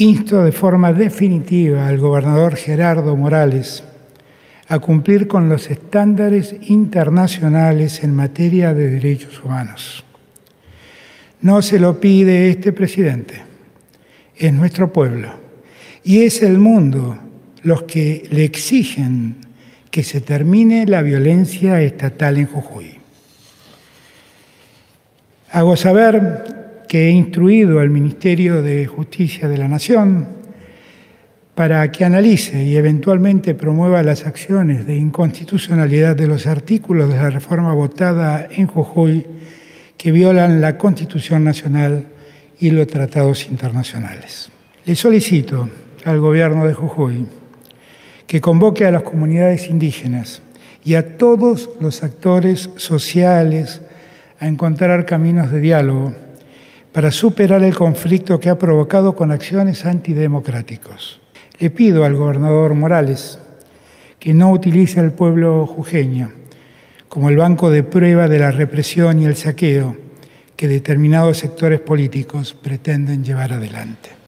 insto de forma definitiva al gobernador Gerardo Morales a cumplir con los estándares internacionales en materia de derechos humanos. No se lo pide este presidente, es nuestro pueblo y es el mundo los que le exigen que se termine la violencia estatal en Jujuy. Hago saber que he instruido al Ministerio de Justicia de la Nación para que analice y eventualmente promueva las acciones de inconstitucionalidad de los artículos de la reforma votada en Jujuy que violan la Constitución Nacional y los tratados internacionales. Le solicito al Gobierno de Jujuy que convoque a las comunidades indígenas y a todos los actores sociales a encontrar caminos de diálogo para superar el conflicto que ha provocado con acciones antidemocráticos. Le pido al gobernador Morales que no utilice al pueblo jujeño como el banco de prueba de la represión y el saqueo que determinados sectores políticos pretenden llevar adelante.